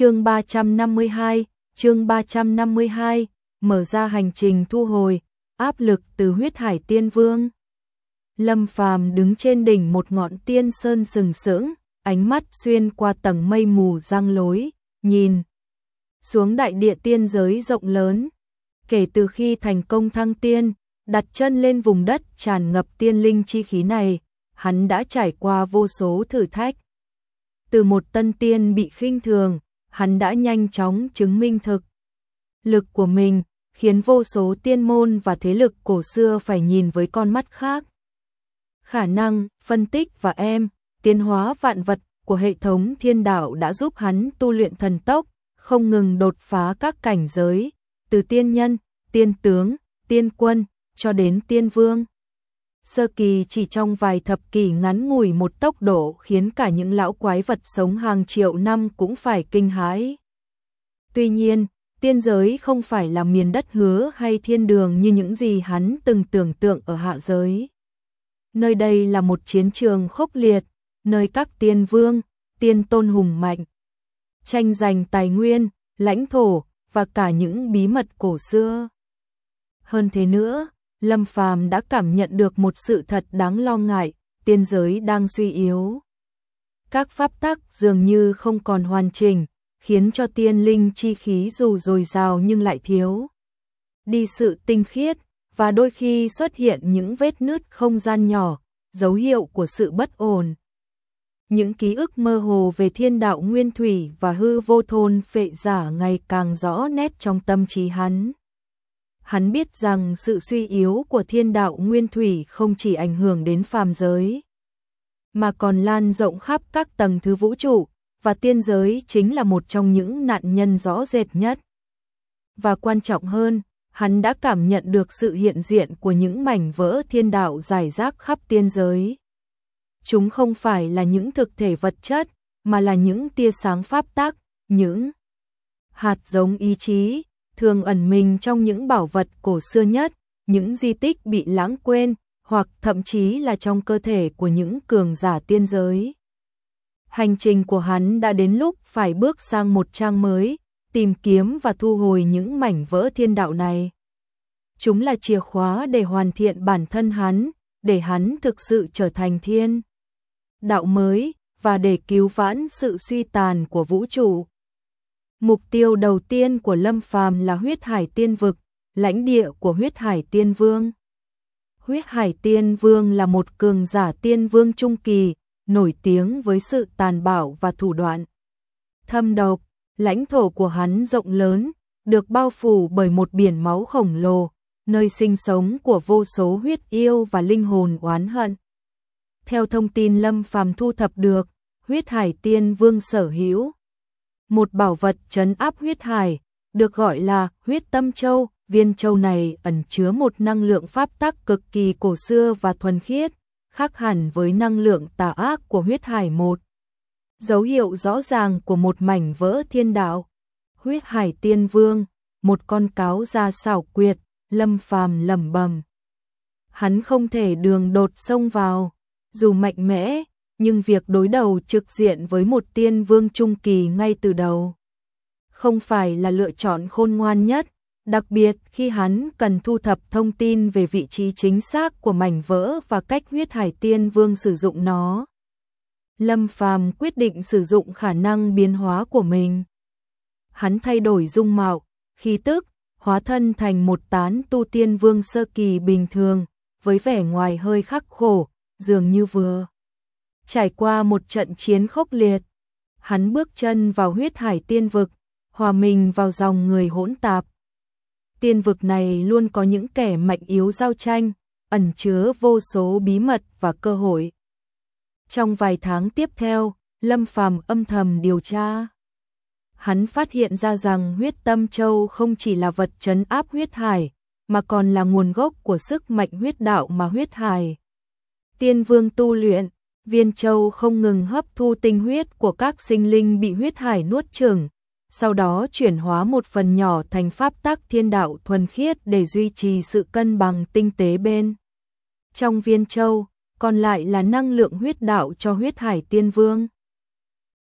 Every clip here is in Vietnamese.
Chương 352, chương 352, mở ra hành trình thu hồi, áp lực từ huyết hải tiên vương. Lâm Phàm đứng trên đỉnh một ngọn tiên sơn sừng sững, ánh mắt xuyên qua tầng mây mù giăng lối, nhìn xuống đại địa tiên giới rộng lớn. Kể từ khi thành công thăng tiên, đặt chân lên vùng đất tràn ngập tiên linh chi khí này, hắn đã trải qua vô số thử thách. Từ một tân tiên bị khinh thường, hắn đã nhanh chóng chứng minh thực lực của mình, khiến vô số tiên môn và thế lực cổ xưa phải nhìn với con mắt khác. Khả năng, phân tích và em, tiến hóa vạn vật của hệ thống thiên đạo đã giúp hắn tu luyện thần tốc, không ngừng đột phá các cảnh giới, từ tiên nhân, tiên tướng, tiên quân, cho đến tiên vương. Sơ kỳ chỉ trong vài thập kỷ ngắn ngủi một tốc độ khiến cả những lão quái vật sống hàng triệu năm cũng phải kinh hãi. Tuy nhiên, tiên giới không phải là miền đất hứa hay thiên đường như những gì hắn từng tưởng tượng ở hạ giới. Nơi đây là một chiến trường khốc liệt, nơi các tiên vương, tiên tôn hùng mạnh, tranh giành tài nguyên, lãnh thổ và cả những bí mật cổ xưa. Hơn thế nữa, Lâm Phàm đã cảm nhận được một sự thật đáng lo ngại, tiên giới đang suy yếu. Các pháp tắc dường như không còn hoàn chỉnh, khiến cho tiên linh chi khí dù dồi dào nhưng lại thiếu. Đi sự tinh khiết, và đôi khi xuất hiện những vết nứt không gian nhỏ, dấu hiệu của sự bất ổn. Những ký ức mơ hồ về thiên đạo nguyên thủy và hư vô thôn phệ giả ngày càng rõ nét trong tâm trí hắn. Hắn biết rằng sự suy yếu của thiên đạo nguyên thủy không chỉ ảnh hưởng đến phàm giới, mà còn lan rộng khắp các tầng thứ vũ trụ, và tiên giới chính là một trong những nạn nhân rõ rệt nhất. Và quan trọng hơn, hắn đã cảm nhận được sự hiện diện của những mảnh vỡ thiên đạo giải rác khắp tiên giới. Chúng không phải là những thực thể vật chất, mà là những tia sáng pháp tắc, những hạt giống ý chí, thường ẩn mình trong những bảo vật cổ xưa nhất, những di tích bị lãng quên, hoặc thậm chí là trong cơ thể của những cường giả tiên giới. Hành trình của hắn đã đến lúc phải bước sang một trang mới, tìm kiếm và thu hồi những mảnh vỡ thiên đạo này. Chúng là chìa khóa để hoàn thiện bản thân hắn, để hắn thực sự trở thành thiên đạo mới và để cứu vãn sự suy tàn của vũ trụ. Mục tiêu đầu tiên của Lâm Phàm là huyết hải tiên vực, lãnh địa của huyết hải tiên vương. Huyết hải tiên vương là một cường giả tiên vương trung kỳ, nổi tiếng với sự tàn bạo và thủ đoạn. Thâm độc, lãnh thổ của hắn rộng lớn, được bao phủ bởi một biển máu khổng lồ, nơi sinh sống của vô số huyết yêu và linh hồn oán hận. Theo thông tin Lâm Phàm thu thập được, huyết hải tiên vương sở hữu một bảo vật trấn áp huyết hải, được gọi là huyết tâm châu. Viên châu này ẩn chứa một năng lượng pháp tắc cực kỳ cổ xưa và thuần khiết, khác hẳn với năng lượng tà ác của huyết hải một. Dấu hiệu rõ ràng của một mảnh vỡ thiên đạo. Huyết hải tiên vương, một con cáo già xảo quyệt, lâm phàm lẩm bẩm. Hắn không thể đường đột xông vào, dù mạnh mẽ, nhưng việc đối đầu trực diện với một tiên vương trung kỳ ngay từ đầu không phải là lựa chọn khôn ngoan nhất, đặc biệt khi hắn cần thu thập thông tin về vị trí chính xác của mảnh vỡ và cách huyết hải tiên vương sử dụng nó. Lâm Phàm quyết định sử dụng khả năng biến hóa của mình. Hắn thay đổi dung mạo, khí tức, hóa thân thành một tán tu tiên vương sơ kỳ bình thường, với vẻ ngoài hơi khắc khổ, dường như vừa trải qua một trận chiến khốc liệt. Hắn bước chân vào huyết hải tiên vực, hòa mình vào dòng người hỗn tạp. Tiên vực này luôn có những kẻ mạnh yếu giao tranh, ẩn chứa vô số bí mật và cơ hội. Trong vài tháng tiếp theo, Lâm Phàm âm thầm điều tra. Hắn phát hiện ra rằng huyết tâm châu không chỉ là vật trấn áp huyết hải, mà còn là nguồn gốc của sức mạnh huyết đạo mà huyết hải. Tiên vương tu luyện, viên châu không ngừng hấp thu tinh huyết của các sinh linh bị huyết hải nuốt chửng, sau đó chuyển hóa một phần nhỏ thành pháp tắc thiên đạo thuần khiết để duy trì sự cân bằng tinh tế bên. Trong viên châu, còn lại là năng lượng huyết đạo cho huyết hải tiên vương.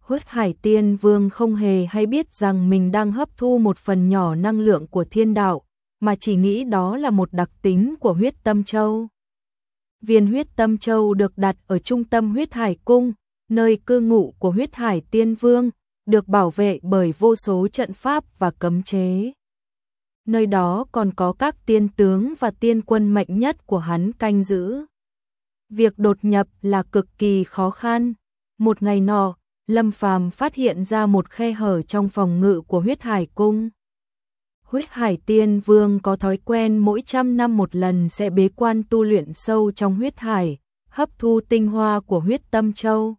Huyết Hải Tiên Vương không hề hay biết rằng mình đang hấp thu một phần nhỏ năng lượng của thiên đạo, mà chỉ nghĩ đó là một đặc tính của huyết tâm châu. Viên huyết tâm châu được đặt ở trung tâm huyết hải cung, nơi cư ngụ của huyết hải tiên vương, được bảo vệ bởi vô số trận pháp và cấm chế. Nơi đó còn có các tiên tướng và tiên quân mạnh nhất của hắn canh giữ. Việc đột nhập là cực kỳ khó khăn. Một ngày nọ, Lâm Phàm phát hiện ra một khe hở trong phòng ngự của huyết hải cung. Huyết hải tiên vương có thói quen mỗi trăm năm một lần sẽ bế quan tu luyện sâu trong huyết hải, hấp thu tinh hoa của huyết tâm châu.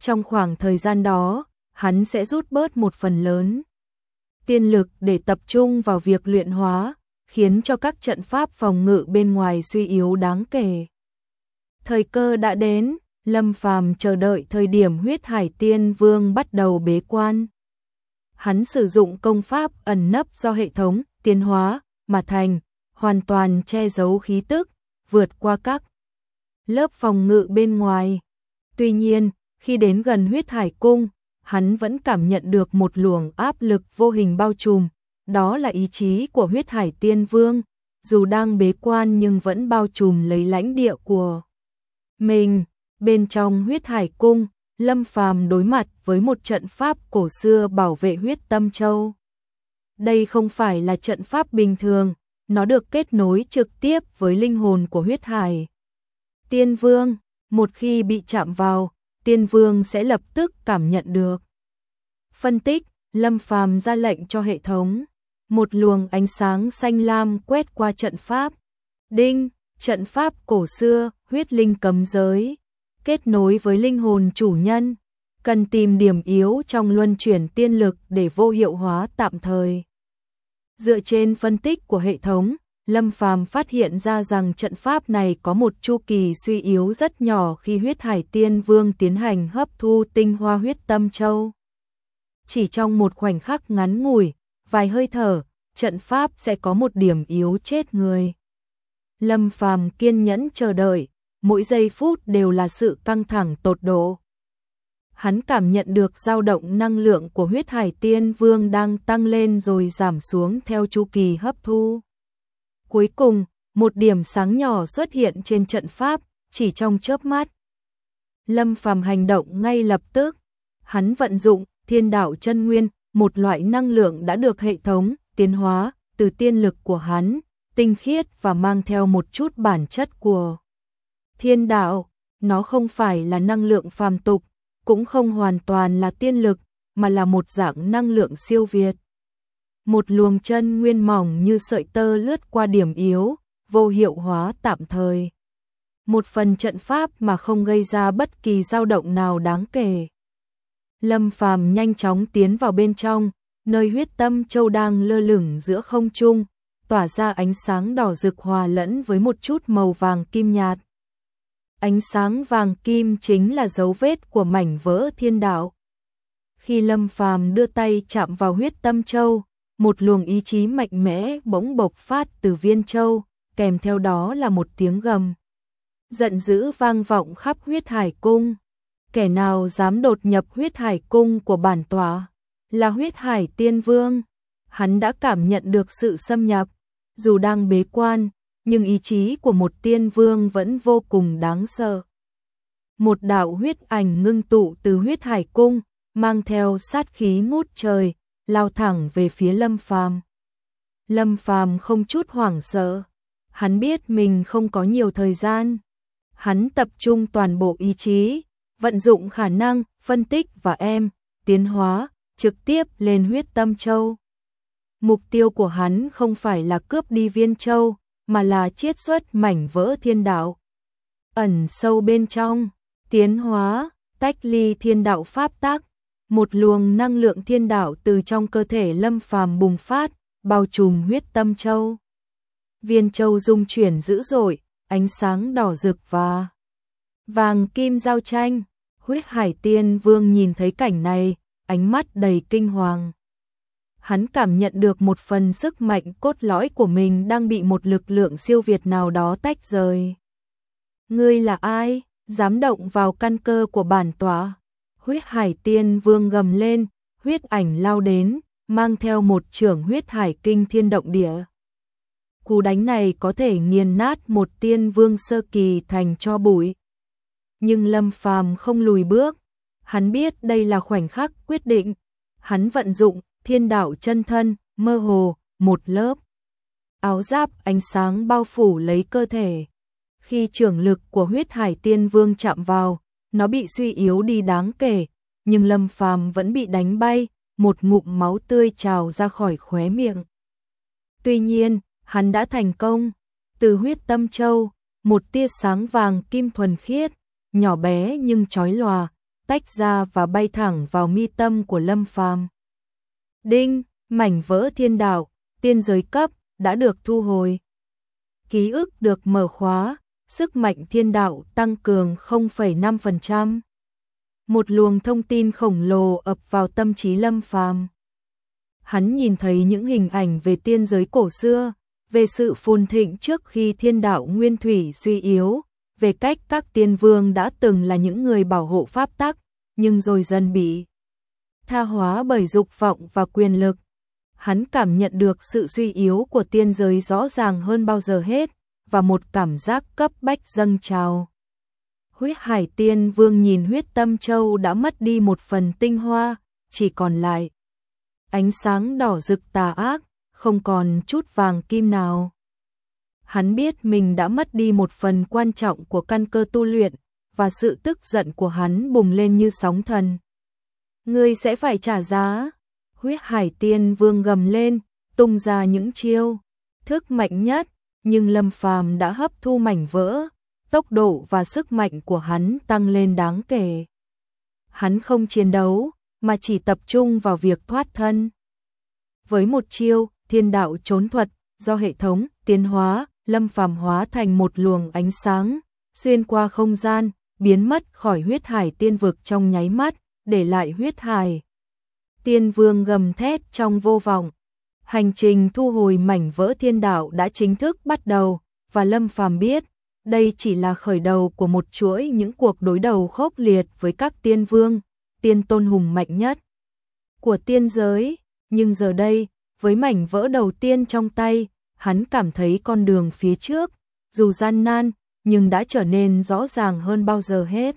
Trong khoảng thời gian đó, hắn sẽ rút bớt một phần lớn tiên lực để tập trung vào việc luyện hóa, khiến cho các trận pháp phòng ngự bên ngoài suy yếu đáng kể. Thời cơ đã đến, Lâm Phàm chờ đợi thời điểm huyết hải tiên vương bắt đầu bế quan. Hắn sử dụng công pháp ẩn nấp do hệ thống tiến hóa mà thành, hoàn toàn che giấu khí tức, vượt qua các lớp phòng ngự bên ngoài. Tuy nhiên, khi đến gần huyết hải cung, hắn vẫn cảm nhận được một luồng áp lực vô hình bao trùm, đó là ý chí của huyết hải tiên vương, dù đang bế quan nhưng vẫn bao trùm lấy lãnh địa của mình. Bên trong huyết hải cung, Lâm Phàm đối mặt với một trận pháp cổ xưa bảo vệ huyết tâm châu. Đây không phải là trận pháp bình thường, nó được kết nối trực tiếp với linh hồn của huyết hải. Tiên vương, một khi bị chạm vào, tiên vương sẽ lập tức cảm nhận được. Phân tích, Lâm Phàm ra lệnh cho hệ thống. Một luồng ánh sáng xanh lam quét qua trận pháp. Đinh, trận pháp cổ xưa, huyết linh cấm giới. Kết nối với linh hồn chủ nhân. Cần tìm điểm yếu trong luân chuyển tiên lực để vô hiệu hóa tạm thời. Dựa trên phân tích của hệ thống, Lâm Phàm phát hiện ra rằng trận pháp này có một chu kỳ suy yếu rất nhỏ khi huyết hải tiên vương tiến hành hấp thu tinh hoa huyết tâm châu. Chỉ trong một khoảnh khắc ngắn ngủi, vài hơi thở, trận pháp sẽ có một điểm yếu chết người. Lâm Phàm kiên nhẫn chờ đợi, mỗi giây phút đều là sự căng thẳng tột độ. Hắn cảm nhận được dao động năng lượng của huyết hải tiên vương đang tăng lên rồi giảm xuống theo chu kỳ hấp thu. Cuối cùng, một điểm sáng nhỏ xuất hiện trên trận pháp, chỉ trong chớp mắt. Lâm Phàm hành động ngay lập tức, hắn vận dụng thiên đạo chân nguyên, một loại năng lượng đã được hệ thống tiến hóa từ tiên lực của hắn, tinh khiết và mang theo một chút bản chất của thiên đạo, nó không phải là năng lượng phàm tục, cũng không hoàn toàn là tiên lực, mà là một dạng năng lượng siêu việt một luồng chân nguyên mỏng như sợi tơ lướt qua điểm yếu, vô hiệu hóa tạm thời. Một phần trận pháp mà không gây ra bất kỳ dao động nào đáng kể. Lâm Phàm nhanh chóng tiến vào bên trong, nơi huyết tâm châu đang lơ lửng giữa không trung, tỏa ra ánh sáng đỏ rực hòa lẫn với một chút màu vàng kim nhạt. Ánh sáng vàng kim chính là dấu vết của mảnh vỡ thiên đạo. Khi Lâm Phàm đưa tay chạm vào huyết tâm châu, một luồng ý chí mạnh mẽ bỗng bộc phát từ viên châu, kèm theo đó là một tiếng gầm. Giận dữ vang vọng khắp huyết hải cung. Kẻ nào dám đột nhập huyết hải cung của bản tòa, là huyết hải tiên vương. Hắn đã cảm nhận được sự xâm nhập, dù đang bế quan, nhưng ý chí của một tiên vương vẫn vô cùng đáng sợ. Một đạo huyết ảnh ngưng tụ từ huyết hải cung, mang theo sát khí ngút trời, lao thẳng về phía Lâm Phàm. Lâm Phàm không chút hoảng sợ, hắn biết mình không có nhiều thời gian. Hắn tập trung toàn bộ ý chí, vận dụng khả năng phân tích và em tiến hóa trực tiếp lên huyết tâm châu. Mục tiêu của hắn không phải là cướp đi viên châu, mà là chiết xuất mảnh vỡ thiên đạo. Ẩn sâu bên trong, tiến hóa, tách ly thiên đạo pháp tác, một luồng năng lượng thiên đạo từ trong cơ thể Lâm Phàm bùng phát, bao trùm huyết tâm châu. Viên châu dung chuyển dữ dội, ánh sáng đỏ rực và vàng kim giao tranh. Huyết Hải Tiên Vương nhìn thấy cảnh này, ánh mắt đầy kinh hoàng. Hắn cảm nhận được một phần sức mạnh cốt lõi của mình đang bị một lực lượng siêu việt nào đó tách rời. Ngươi là ai? Dám động vào căn cơ của bản tòa? Huyết hải tiên vương gầm lên, huyết ảnh lao đến, mang theo một trưởng huyết hải kinh thiên động địa. Cú đánh này có thể nghiền nát một tiên vương sơ kỳ thành cho bụi. Nhưng Lâm Phàm không lùi bước, hắn biết đây là khoảnh khắc quyết định. Hắn vận dụng thiên đạo chân thân, mơ hồ, một lớp. Áo giáp ánh sáng bao phủ lấy cơ thể. Khi trưởng lực của huyết hải tiên vương chạm vào, nó bị suy yếu đi đáng kể, nhưng Lâm Phàm vẫn bị đánh bay, một ngụm máu tươi trào ra khỏi khóe miệng. Tuy nhiên, hắn đã thành công. Từ huyết tâm châu, một tia sáng vàng kim thuần khiết, nhỏ bé nhưng chói lòa, tách ra và bay thẳng vào mi tâm của Lâm Phàm. Đinh, mảnh vỡ thiên đạo, tiên giới cấp đã được thu hồi. Ký ức được mở khóa, sức mạnh thiên đạo tăng cường 0,5%. Một luồng thông tin khổng lồ ập vào tâm trí Lâm Phàm. Hắn nhìn thấy những hình ảnh về tiên giới cổ xưa, về sự phồn thịnh trước khi thiên đạo nguyên thủy suy yếu, về cách các tiên vương đã từng là những người bảo hộ pháp tắc, nhưng rồi dần bị tha hóa bởi dục vọng và quyền lực. Hắn cảm nhận được sự suy yếu của tiên giới rõ ràng hơn bao giờ hết, và một cảm giác cấp bách dâng trào. Huyết hải tiên vương nhìn huyết tâm châu đã mất đi một phần tinh hoa, chỉ còn lại. Ánh sáng đỏ rực tà ác, không còn chút vàng kim nào. Hắn biết mình đã mất đi một phần quan trọng của căn cơ tu luyện, và sự tức giận của hắn bùng lên như sóng thần. Ngươi sẽ phải trả giá. Huyết hải tiên vương gầm lên, tung ra những chiêu, thức mạnh nhất, nhưng Lâm Phàm đã hấp thu mảnh vỡ, tốc độ và sức mạnh của hắn tăng lên đáng kể. Hắn không chiến đấu, mà chỉ tập trung vào việc thoát thân. Với một chiêu, thiên đạo trốn thuật, do hệ thống, tiến hóa, lâm phàm hóa thành một luồng ánh sáng, xuyên qua không gian, biến mất khỏi huyết hải tiên vực trong nháy mắt, để lại huyết hải. Tiên vương gầm thét trong vô vọng. Hành trình thu hồi mảnh vỡ thiên đạo đã chính thức bắt đầu, và Lâm Phàm biết, đây chỉ là khởi đầu của một chuỗi những cuộc đối đầu khốc liệt với các tiên vương, tiên tôn hùng mạnh nhất của tiên giới, nhưng giờ đây, với mảnh vỡ đầu tiên trong tay, hắn cảm thấy con đường phía trước, dù gian nan, nhưng đã trở nên rõ ràng hơn bao giờ hết.